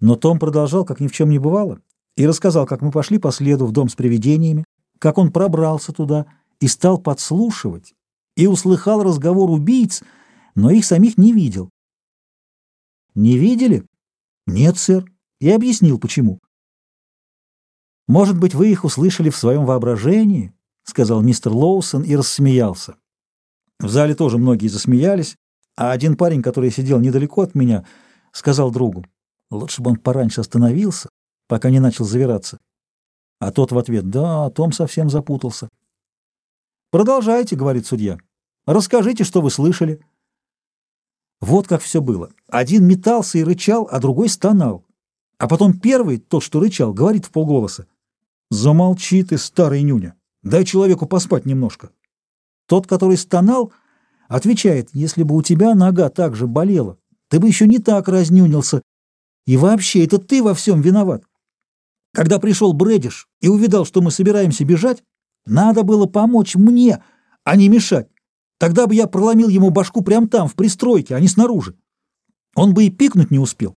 Но Том продолжал, как ни в чем не бывало, и рассказал, как мы пошли по следу в дом с привидениями, как он пробрался туда и стал подслушивать, и услыхал разговор убийц, но их самих не видел. «Не видели?» «Нет, сэр», и объяснил, почему. «Может быть, вы их услышали в своем воображении?» — сказал мистер Лоусон и рассмеялся. В зале тоже многие засмеялись, а один парень, который сидел недалеко от меня, сказал другу, лучше бы он пораньше остановился, пока не начал завираться. А тот в ответ, да, Том совсем запутался. «Продолжайте», — говорит судья. «Расскажите, что вы слышали». Вот как все было. Один метался и рычал, а другой стонал. А потом первый, тот, что рычал, говорит в полголоса. «Замолчи ты, старый нюня, дай человеку поспать немножко». Тот, который стонал, отвечает, «Если бы у тебя нога так же болела, ты бы еще не так разнюнился. И вообще, это ты во всем виноват. Когда пришел Брэдиш и увидал, что мы собираемся бежать, надо было помочь мне, а не мешать. Тогда бы я проломил ему башку прямо там, в пристройке, а не снаружи. Он бы и пикнуть не успел.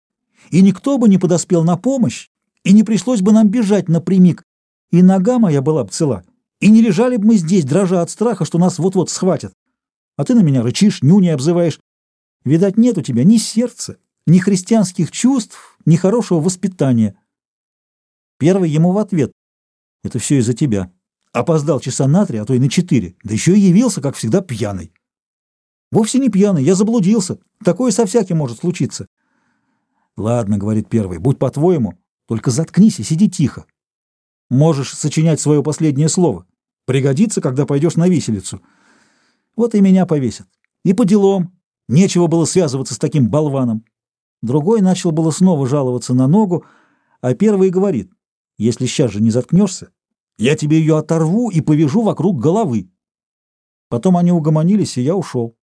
И никто бы не подоспел на помощь, и не пришлось бы нам бежать напрямик, и нога моя была бы цела, и не лежали бы мы здесь, дрожа от страха, что нас вот-вот схватят. А ты на меня рычишь, нюни обзываешь. Видать, нет у тебя ни сердца, ни христианских чувств, ни хорошего воспитания. Первый ему в ответ. Это все из-за тебя. Опоздал часа на три, а то и на четыре. Да еще и явился, как всегда, пьяный. Вовсе не пьяный, я заблудился. Такое со всяким может случиться. Ладно, говорит первый, будь по-твоему, только заткнись и сиди тихо. Можешь сочинять свое последнее слово. Пригодится, когда пойдешь на виселицу. Вот и меня повесят. И по делам. Нечего было связываться с таким болваном. Другой начал было снова жаловаться на ногу, а первый говорит, если сейчас же не заткнешься, я тебе ее оторву и повяжу вокруг головы. Потом они угомонились, и я ушел.